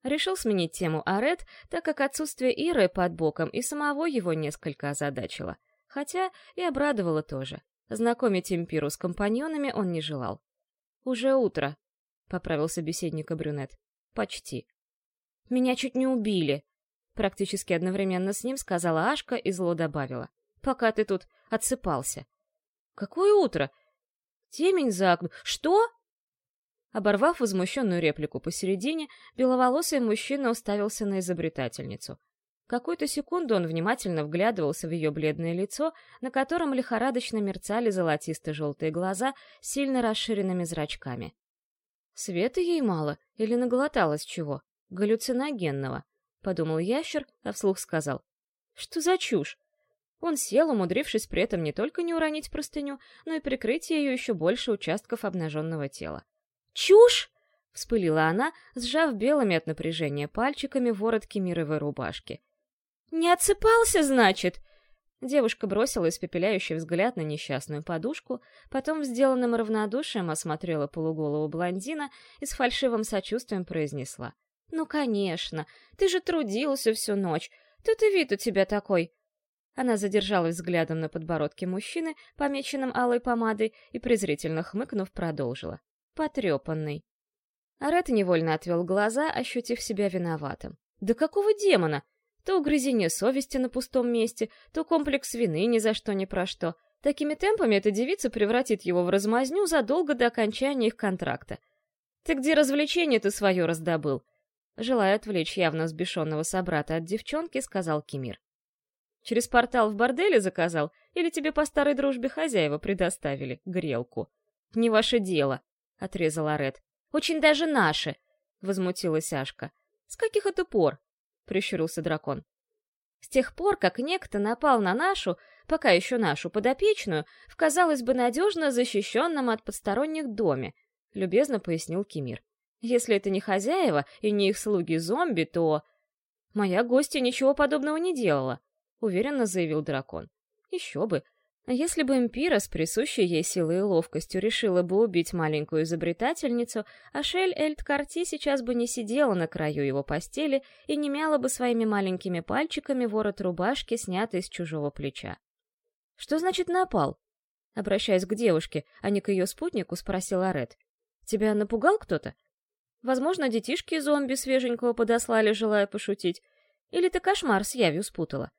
Решил сменить тему Арет, так как отсутствие Иры под боком и самого его несколько озадачило. Хотя и обрадовало тоже. Знакомить Импиру с компаньонами он не желал. «Уже утро», — поправил собеседника брюнет. «Почти». «Меня чуть не убили», — практически одновременно с ним сказала Ашка и зло добавила. «Пока ты тут отсыпался». Какое утро? Темень за окном. Что? Оборвав возмущенную реплику посередине, беловолосый мужчина уставился на изобретательницу. Какую-то секунду он внимательно вглядывался в ее бледное лицо, на котором лихорадочно мерцали золотисто-желтые глаза с сильно расширенными зрачками. Света ей мало или наглоталась чего? Галлюциногенного, — подумал ящер, а вслух сказал. Что за чушь? Он сел, умудрившись при этом не только не уронить простыню, но и прикрыть ее еще больше участков обнаженного тела. «Чушь!» — вспылила она, сжав белыми от напряжения пальчиками воротки мировой рубашки. «Не отсыпался, значит?» Девушка бросила испепеляющий взгляд на несчастную подушку, потом сделанным равнодушием осмотрела полуголого блондина и с фальшивым сочувствием произнесла. «Ну, конечно, ты же трудился всю ночь. Тут и вид у тебя такой. Она задержалась взглядом на подбородке мужчины, помеченном алой помадой, и, презрительно хмыкнув, продолжила. «Потрепанный». Арет невольно отвел глаза, ощутив себя виноватым. «Да какого демона? То угрызение совести на пустом месте, то комплекс вины ни за что ни про что. Такими темпами эта девица превратит его в размазню задолго до окончания их контракта. Ты где развлечение ты свое раздобыл? Желая отвлечь явно взбешенного собрата от девчонки, сказал Кимир. Через портал в борделе заказал или тебе по старой дружбе хозяева предоставили грелку? Не ваше дело, отрезала Ред. Очень даже наше, возмутилась Ашка. С каких это пор? Прищурился дракон. С тех пор, как некто напал на нашу, пока еще нашу подопечную, в, казалось бы, надежно защищенном от посторонних доме, любезно пояснил Кимир. Если это не хозяева и не их слуги-зомби, то... Моя гостья ничего подобного не делала, уверенно заявил дракон. Еще бы, если бы Эмпира с присущей ей силой и ловкостью решила бы убить маленькую изобретательницу, Ашель Эльд-Карти сейчас бы не сидела на краю его постели и не мяла бы своими маленькими пальчиками ворот рубашки, снятый с чужого плеча. «Что значит напал?» Обращаясь к девушке, а не к ее спутнику, спросила Ред. «Тебя напугал кто-то? Возможно, детишки-зомби свеженького подослали, желая пошутить. Или ты кошмар с явью спутала?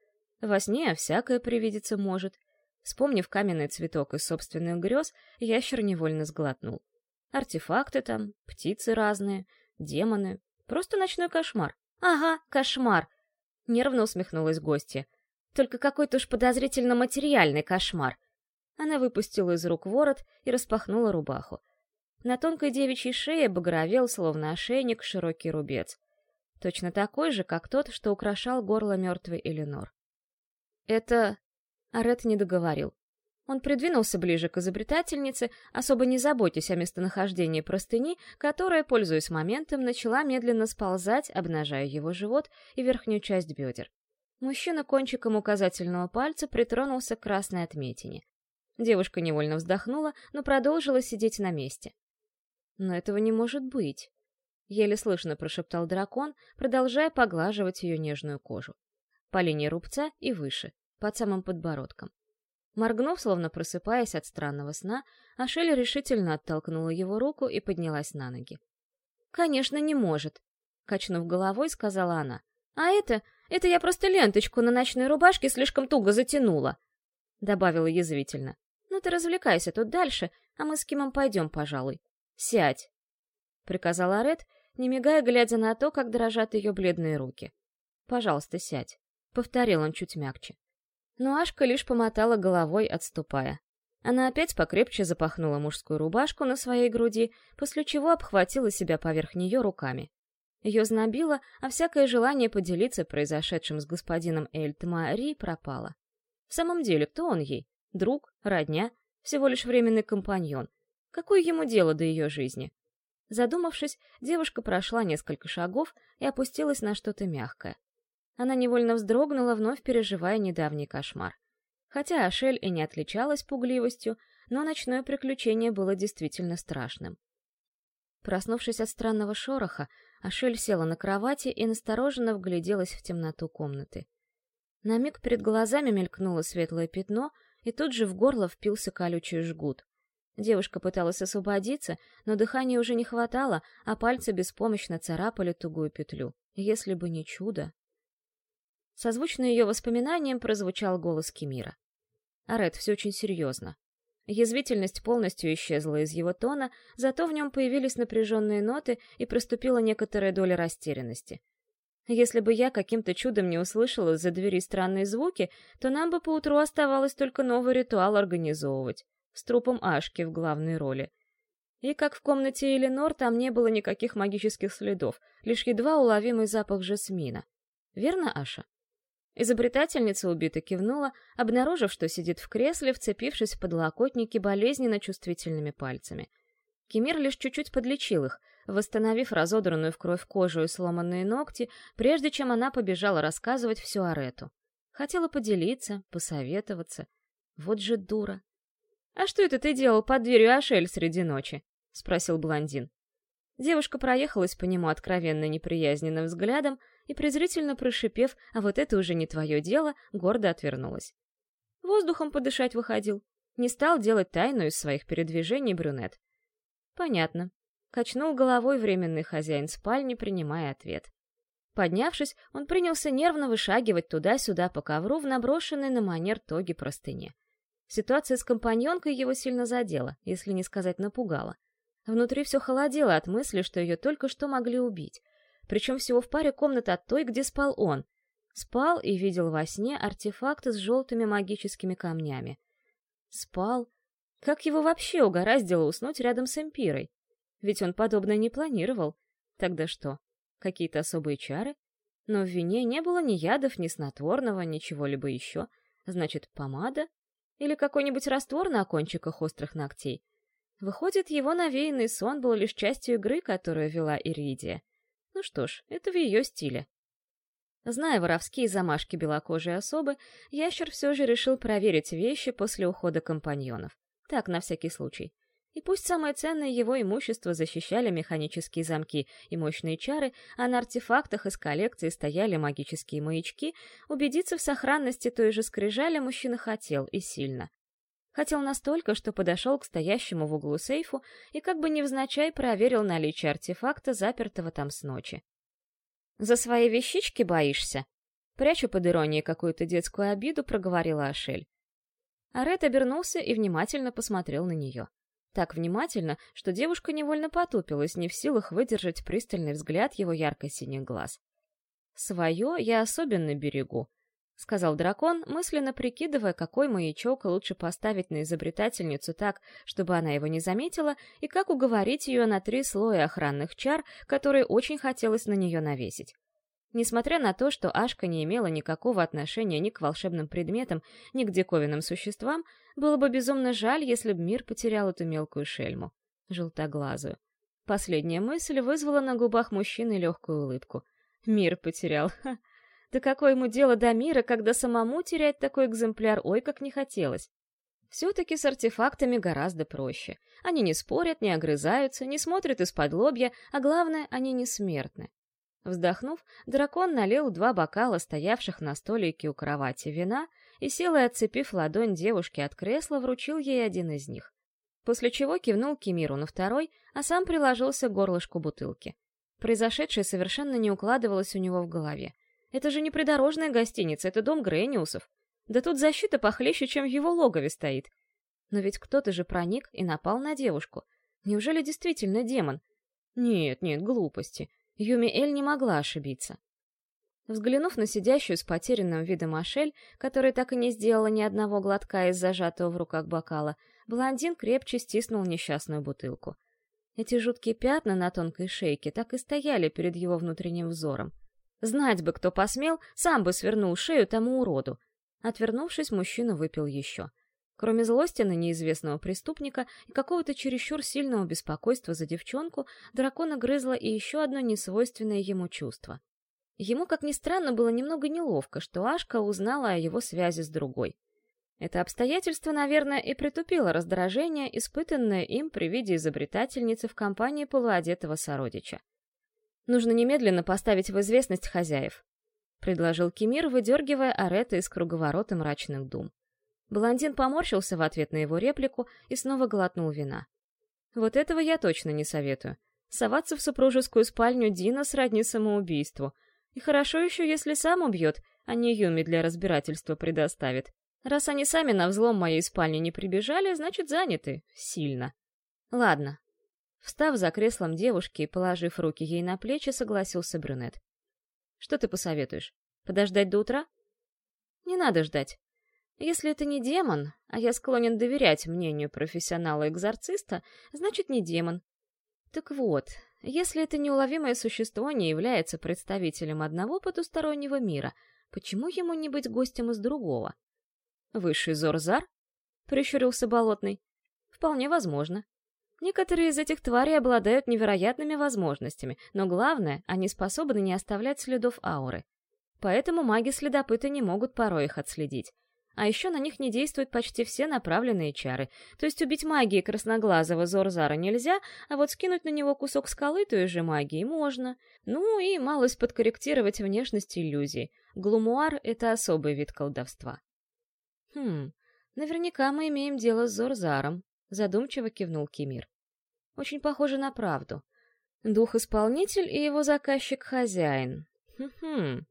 Во сне всякое привидеться может». Вспомнив каменный цветок из собственных грез, ящер невольно сглотнул. Артефакты там, птицы разные, демоны. Просто ночной кошмар. Ага, кошмар. Нервно усмехнулась гостья. Только какой-то уж подозрительно материальный кошмар. Она выпустила из рук ворот и распахнула рубаху. На тонкой девичьей шее багровел, словно ошейник, широкий рубец. Точно такой же, как тот, что украшал горло мертвой Эленор. «Это Арет не договорил. Он придвинулся ближе к изобретательнице, особо не заботясь о местонахождении простыни, которая, пользуясь моментом, начала медленно сползать, обнажая его живот и верхнюю часть бедер. Мужчина кончиком указательного пальца притронулся к красной отметине. Девушка невольно вздохнула, но продолжила сидеть на месте. «Но этого не может быть», — еле слышно прошептал дракон, продолжая поглаживать ее нежную кожу. По линии рубца и выше, под самым подбородком. Моргнув, словно просыпаясь от странного сна, Ашель решительно оттолкнула его руку и поднялась на ноги. «Конечно, не может», — качнув головой, сказала она. «А это... это я просто ленточку на ночной рубашке слишком туго затянула», — добавила язвительно. «Ну ты развлекайся тут дальше, а мы с Кимом пойдем, пожалуй. Сядь», — приказала Ред, не мигая, глядя на то, как дрожат ее бледные руки. «Пожалуйста, сядь», — повторил он чуть мягче. Но Ашка лишь помотала головой, отступая. Она опять покрепче запахнула мужскую рубашку на своей груди, после чего обхватила себя поверх нее руками. Ее знобило, а всякое желание поделиться произошедшим с господином Эльтмари пропало. В самом деле, кто он ей? Друг? Родня? Всего лишь временный компаньон. Какое ему дело до ее жизни? Задумавшись, девушка прошла несколько шагов и опустилась на что-то мягкое. Она невольно вздрогнула, вновь переживая недавний кошмар. Хотя Ашель и не отличалась пугливостью, но ночное приключение было действительно страшным. Проснувшись от странного шороха, Ашель села на кровати и настороженно вгляделась в темноту комнаты. На миг перед глазами мелькнуло светлое пятно, и тут же в горло впился колючий жгут. Девушка пыталась освободиться, но дыхания уже не хватало, а пальцы беспомощно царапали тугую петлю. Если бы не чудо... Созвучно ее воспоминаниям прозвучал голос Кемира. «Арет, все очень серьезно». Язвительность полностью исчезла из его тона, зато в нем появились напряженные ноты и проступила некоторая доля растерянности. Если бы я каким-то чудом не услышала за двери странные звуки, то нам бы поутру оставалось только новый ритуал организовывать, с трупом Ашки в главной роли. И как в комнате Эленор, там не было никаких магических следов, лишь едва уловимый запах жасмина. Верно, Аша? Изобретательница убито кивнула, обнаружив, что сидит в кресле, вцепившись в подлокотники болезненно чувствительными пальцами. Кемир лишь чуть-чуть подлечил их, восстановив разодранную в кровь кожу и сломанные ногти, прежде чем она побежала рассказывать все Арету. Хотела поделиться, посоветоваться. Вот же дура. «А что это ты делал под дверью Ашель среди ночи?» — спросил блондин. Девушка проехалась по нему откровенно неприязненным взглядом, и, презрительно прошипев «А вот это уже не твое дело», гордо отвернулась. Воздухом подышать выходил. Не стал делать тайну из своих передвижений брюнет. Понятно. Качнул головой временный хозяин спальни, принимая ответ. Поднявшись, он принялся нервно вышагивать туда-сюда по ковру в наброшенной на манер тоги простыне. Ситуация с компаньонкой его сильно задела, если не сказать напугала. Внутри все холодело от мысли, что ее только что могли убить. Причем всего в паре комнат от той, где спал он. Спал и видел во сне артефакты с желтыми магическими камнями. Спал. Как его вообще угораздило уснуть рядом с Эмпирой? Ведь он подобное не планировал. Тогда что, какие-то особые чары? Но в вине не было ни ядов, ни снотворного, ничего-либо еще. Значит, помада? Или какой-нибудь раствор на кончиках острых ногтей? Выходит, его навеянный сон был лишь частью игры, которую вела Иридия. Ну что ж, это в ее стиле. Зная воровские замашки белокожей особы, ящер все же решил проверить вещи после ухода компаньонов. Так, на всякий случай. И пусть самое ценное его имущество защищали механические замки и мощные чары, а на артефактах из коллекции стояли магические маячки, убедиться в сохранности той же скрижали мужчина хотел и сильно. Хотел настолько, что подошел к стоящему в углу сейфу и как бы невзначай проверил наличие артефакта, запертого там с ночи. «За свои вещички боишься?» Пряча под иронией какую-то детскую обиду, проговорила Ашель. Арет обернулся и внимательно посмотрел на нее. Так внимательно, что девушка невольно потупилась, не в силах выдержать пристальный взгляд его ярко-синих глаз. «Свое я особенно берегу», — сказал дракон, мысленно прикидывая, какой маячок лучше поставить на изобретательницу так, чтобы она его не заметила, и как уговорить ее на три слоя охранных чар, которые очень хотелось на нее навесить. Несмотря на то, что Ашка не имела никакого отношения ни к волшебным предметам, ни к диковинным существам, было бы безумно жаль, если бы мир потерял эту мелкую шельму, желтоглазую. Последняя мысль вызвала на губах мужчины легкую улыбку. Мир потерял. Ха. Да какое ему дело до мира, когда самому терять такой экземпляр, ой, как не хотелось. Все-таки с артефактами гораздо проще. Они не спорят, не огрызаются, не смотрят из-под лобья, а главное, они не смертны. Вздохнув, дракон налил два бокала, стоявших на столике у кровати, вина, и, силой отцепив ладонь девушки от кресла, вручил ей один из них. После чего кивнул Кемиру на второй, а сам приложился к горлышку бутылки. Произошедшее совершенно не укладывалось у него в голове. Это же не придорожная гостиница, это дом Грениусов. Да тут защита похлеще, чем в его логове стоит. Но ведь кто-то же проник и напал на девушку. Неужели действительно демон? Нет, нет, глупости. Юми Эль не могла ошибиться. Взглянув на сидящую с потерянным видом Ашель, которая так и не сделала ни одного глотка из зажатого в руках бокала, блондин крепче стиснул несчастную бутылку. Эти жуткие пятна на тонкой шейке так и стояли перед его внутренним взором. Знать бы, кто посмел, сам бы свернул шею тому уроду. Отвернувшись, мужчина выпил еще. Кроме злости на неизвестного преступника и какого-то чересчур сильного беспокойства за девчонку, дракона грызло и еще одно несвойственное ему чувство. Ему, как ни странно, было немного неловко, что Ашка узнала о его связи с другой. Это обстоятельство, наверное, и притупило раздражение, испытанное им при виде изобретательницы в компании полуодетого сородича. «Нужно немедленно поставить в известность хозяев», — предложил Кемир, выдергивая Арета из круговорота мрачных дум. Блондин поморщился в ответ на его реплику и снова глотнул вина. Вот этого я точно не советую. Соваться в супружескую спальню Дина сродни самоубийству. И хорошо еще, если сам убьет, а не Юми для разбирательства предоставит. Раз они сами на взлом моей спальни не прибежали, значит, заняты. Сильно. Ладно. Встав за креслом девушки и положив руки ей на плечи, согласился брюнет. Что ты посоветуешь? Подождать до утра? Не надо ждать. Если это не демон, а я склонен доверять мнению профессионала-экзорциста, значит не демон. Так вот, если это неуловимое существо не является представителем одного потустороннего мира, почему ему не быть гостем из другого? Высший Зорзар? Прищурился Болотный. Вполне возможно. Некоторые из этих тварей обладают невероятными возможностями, но главное, они способны не оставлять следов ауры. Поэтому маги-следопыты не могут порой их отследить. А еще на них не действуют почти все направленные чары. То есть убить магией красноглазого Зорзара нельзя, а вот скинуть на него кусок скалы той же магии можно. Ну и малость подкорректировать внешность иллюзий. Глумуар — это особый вид колдовства. Хм, наверняка мы имеем дело с Зорзаром, задумчиво кивнул Кемир. Очень похоже на правду. Дух-исполнитель и его заказчик-хозяин. Хм-хм.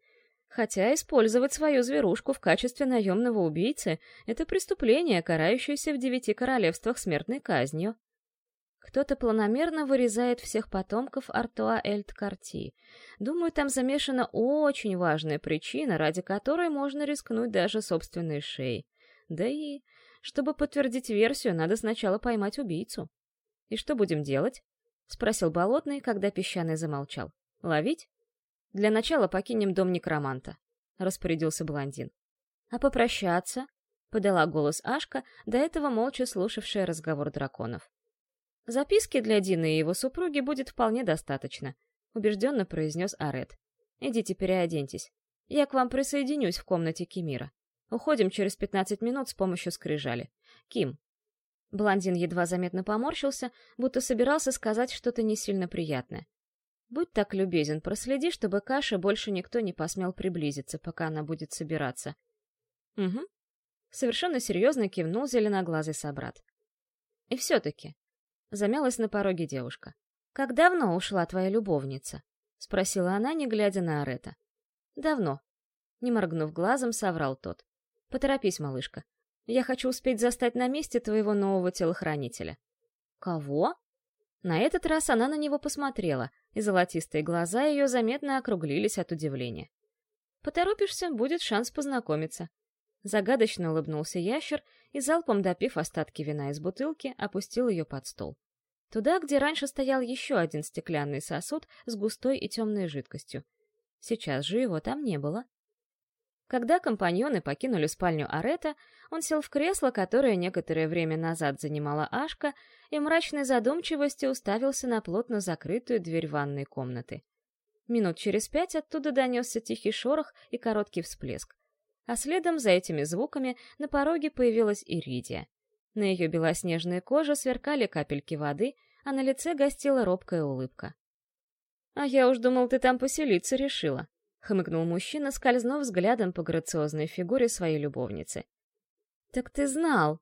Хотя использовать свою зверушку в качестве наемного убийцы — это преступление, карающееся в девяти королевствах смертной казнью. Кто-то планомерно вырезает всех потомков Артуа Эльт Карти. Думаю, там замешана очень важная причина, ради которой можно рискнуть даже собственной шеей. Да и, чтобы подтвердить версию, надо сначала поймать убийцу. «И что будем делать?» — спросил Болотный, когда Песчаный замолчал. «Ловить?» «Для начала покинем дом некроманта», — распорядился блондин. «А попрощаться?» — подала голос Ашка, до этого молча слушавшая разговор драконов. «Записки для Дины и его супруги будет вполне достаточно», — убежденно произнес Арет. «Идите переоденьтесь. Я к вам присоединюсь в комнате Кимира. Уходим через пятнадцать минут с помощью скрижали. Ким». Блондин едва заметно поморщился, будто собирался сказать что-то не сильно приятное. «Будь так любезен, проследи, чтобы Каше больше никто не посмел приблизиться, пока она будет собираться». «Угу». Совершенно серьезно кивнул зеленоглазый собрат. «И все-таки, Замялась на пороге девушка. «Как давно ушла твоя любовница?» — спросила она, не глядя на Арета. «Давно». Не моргнув глазом, соврал тот. «Поторопись, малышка. Я хочу успеть застать на месте твоего нового телохранителя». «Кого?» На этот раз она на него посмотрела, и золотистые глаза ее заметно округлились от удивления. «Поторопишься, будет шанс познакомиться». Загадочно улыбнулся ящер и, залпом допив остатки вина из бутылки, опустил ее под стол. Туда, где раньше стоял еще один стеклянный сосуд с густой и темной жидкостью. Сейчас же его там не было. Когда компаньоны покинули спальню Арета, он сел в кресло, которое некоторое время назад занимала Ашка, и мрачной задумчивостью уставился на плотно закрытую дверь ванной комнаты. Минут через пять оттуда донесся тихий шорох и короткий всплеск а следом за этими звуками на пороге появилась Иридия. На ее белоснежной коже сверкали капельки воды, а на лице гостила робкая улыбка. «А я уж думал, ты там поселиться решила», — хмыкнул мужчина, скользнув взглядом по грациозной фигуре своей любовницы. «Так ты знал!»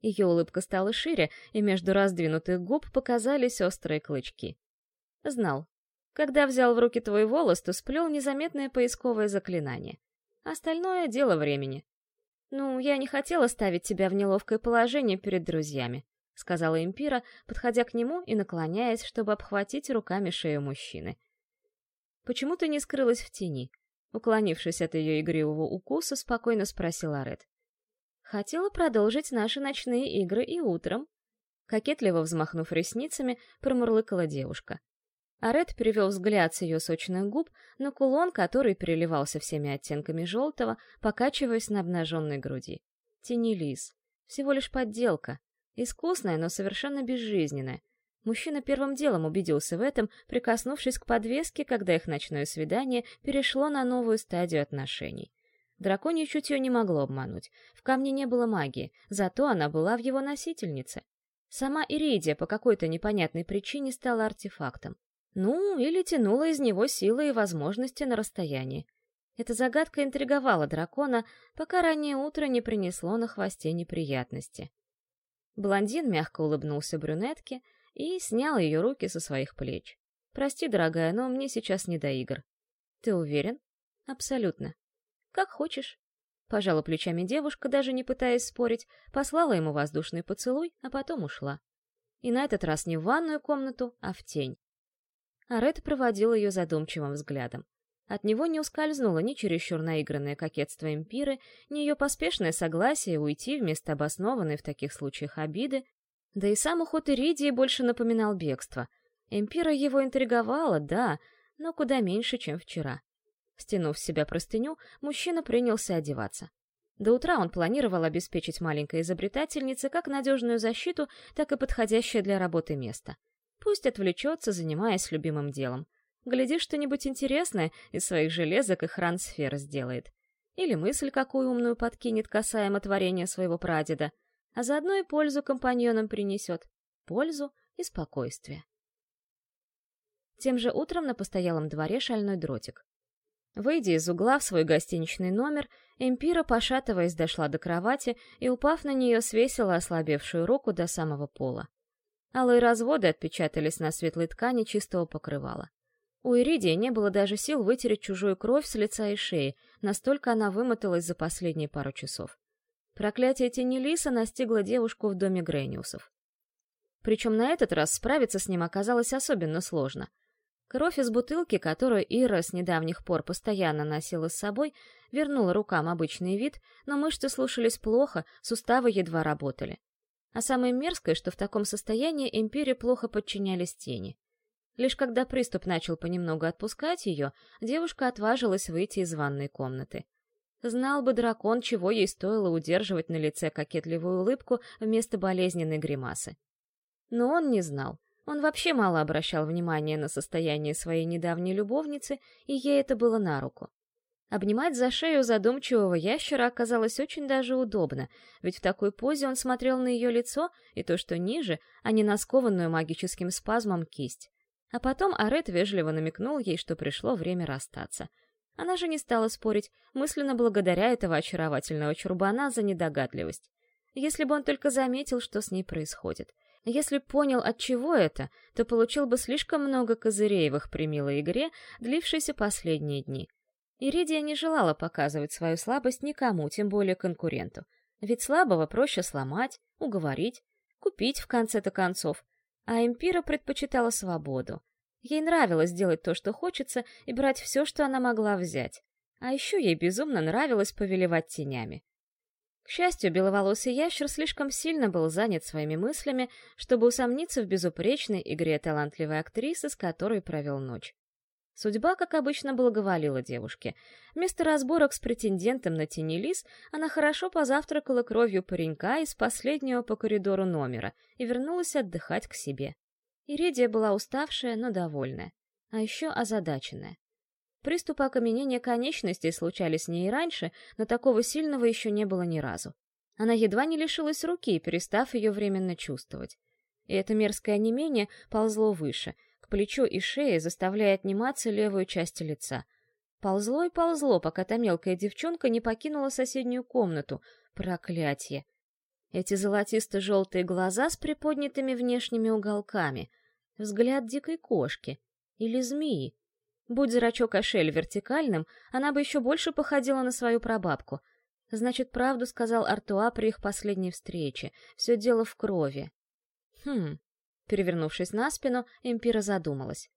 Ее улыбка стала шире, и между раздвинутых губ показались острые клычки. «Знал. Когда взял в руки твой волос, то сплел незаметное поисковое заклинание. Остальное — дело времени. «Ну, я не хотела ставить тебя в неловкое положение перед друзьями», — сказала Импира, подходя к нему и наклоняясь, чтобы обхватить руками шею мужчины. «Почему ты не скрылась в тени?» Уклонившись от ее игривого укуса, спокойно спросила Ред. «Хотела продолжить наши ночные игры и утром». Кокетливо взмахнув ресницами, промурлыкала девушка. Арет перевел взгляд с ее сочных губ на кулон, который переливался всеми оттенками желтого, покачиваясь на обнаженной груди. Тени лис. Всего лишь подделка. Искусная, но совершенно безжизненная. Мужчина первым делом убедился в этом, прикоснувшись к подвеске, когда их ночное свидание перешло на новую стадию отношений. Драконье чутье не могло обмануть. В камне не было магии, зато она была в его носительнице. Сама Иридия по какой-то непонятной причине стала артефактом. Ну, или тянула из него силы и возможности на расстоянии. Эта загадка интриговала дракона, пока раннее утро не принесло на хвосте неприятности. Блондин мягко улыбнулся брюнетке и снял ее руки со своих плеч. «Прости, дорогая, но мне сейчас не до игр». «Ты уверен?» «Абсолютно». «Как хочешь». Пожала плечами девушка, даже не пытаясь спорить, послала ему воздушный поцелуй, а потом ушла. И на этот раз не в ванную комнату, а в тень. Арет проводил ее задумчивым взглядом. От него не ускользнуло ни чересчур наигранное кокетство Эмпиры, ни ее поспешное согласие уйти вместо обоснованной в таких случаях обиды, да и сам уход Иридии больше напоминал бегство. Эмпира его интриговала, да, но куда меньше, чем вчера. Стянув с себя простыню, мужчина принялся одеваться. До утра он планировал обеспечить маленькой изобретательнице как надежную защиту, так и подходящее для работы место — Пусть отвлечется, занимаясь любимым делом. Глядишь, что-нибудь интересное из своих железок и хран-сфер сделает. Или мысль какую умную подкинет касаемо творения своего прадеда, а заодно и пользу компаньонам принесет. Пользу и спокойствие. Тем же утром на постоялом дворе шальной дротик. Выйдя из угла в свой гостиничный номер, Эмпира, пошатываясь, дошла до кровати и, упав на нее, свесила ослабевшую руку до самого пола. Алые разводы отпечатались на светлой ткани чистого покрывала. У Иридии не было даже сил вытереть чужую кровь с лица и шеи, настолько она вымоталась за последние пару часов. Проклятие тени Лиса настигло девушку в доме Грейниусов. Причем на этот раз справиться с ним оказалось особенно сложно. Кровь из бутылки, которую Ира с недавних пор постоянно носила с собой, вернула рукам обычный вид, но мышцы слушались плохо, суставы едва работали. А самое мерзкое, что в таком состоянии Империи плохо подчинялись тени. Лишь когда приступ начал понемногу отпускать ее, девушка отважилась выйти из ванной комнаты. Знал бы дракон, чего ей стоило удерживать на лице кокетливую улыбку вместо болезненной гримасы. Но он не знал. Он вообще мало обращал внимания на состояние своей недавней любовницы, и ей это было на руку. Обнимать за шею задумчивого ящера оказалось очень даже удобно, ведь в такой позе он смотрел на ее лицо и то, что ниже, а не на скованную магическим спазмом кисть. А потом Арет вежливо намекнул ей, что пришло время расстаться. Она же не стала спорить, мысленно благодаря этого очаровательного чурбана за недогадливость. Если бы он только заметил, что с ней происходит — если понял, от чего это, то получил бы слишком много козырей в их примилой игре, длившейся последние дни. Иридия не желала показывать свою слабость никому, тем более конкуренту. Ведь слабого проще сломать, уговорить, купить в конце-то концов. А Эмпира предпочитала свободу. Ей нравилось делать то, что хочется, и брать все, что она могла взять. А еще ей безумно нравилось повелевать тенями. К счастью, беловолосый ящер слишком сильно был занят своими мыслями, чтобы усомниться в безупречной игре талантливой актрисы, с которой провел ночь. Судьба, как обычно, благоволила девушке. Вместо разборок с претендентом на тени лис она хорошо позавтракала кровью паренька из последнего по коридору номера и вернулась отдыхать к себе. Иридия была уставшая, но довольная, а еще озадаченная. Приступы окаменения конечностей случались с ней и раньше, но такого сильного еще не было ни разу. Она едва не лишилась руки, перестав ее временно чувствовать. И это мерзкое онемение ползло выше, к плечу и шее, заставляя отниматься левую часть лица. Ползло и ползло, пока та мелкая девчонка не покинула соседнюю комнату. Проклятье! Эти золотисто-желтые глаза с приподнятыми внешними уголками. Взгляд дикой кошки. Или змеи, Будь зрачок Ашель вертикальным, она бы еще больше походила на свою прабабку. Значит, правду сказал Артуа при их последней встрече. Все дело в крови. Хм. Перевернувшись на спину, Эмпира задумалась.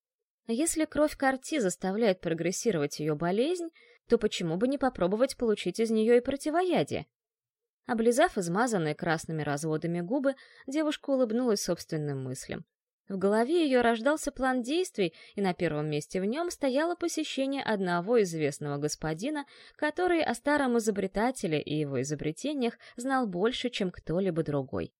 Если кровь Карти заставляет прогрессировать ее болезнь, то почему бы не попробовать получить из нее и противоядие? Облизав измазанные красными разводами губы, девушка улыбнулась собственным мыслям. В голове ее рождался план действий, и на первом месте в нем стояло посещение одного известного господина, который о старом изобретателе и его изобретениях знал больше, чем кто-либо другой.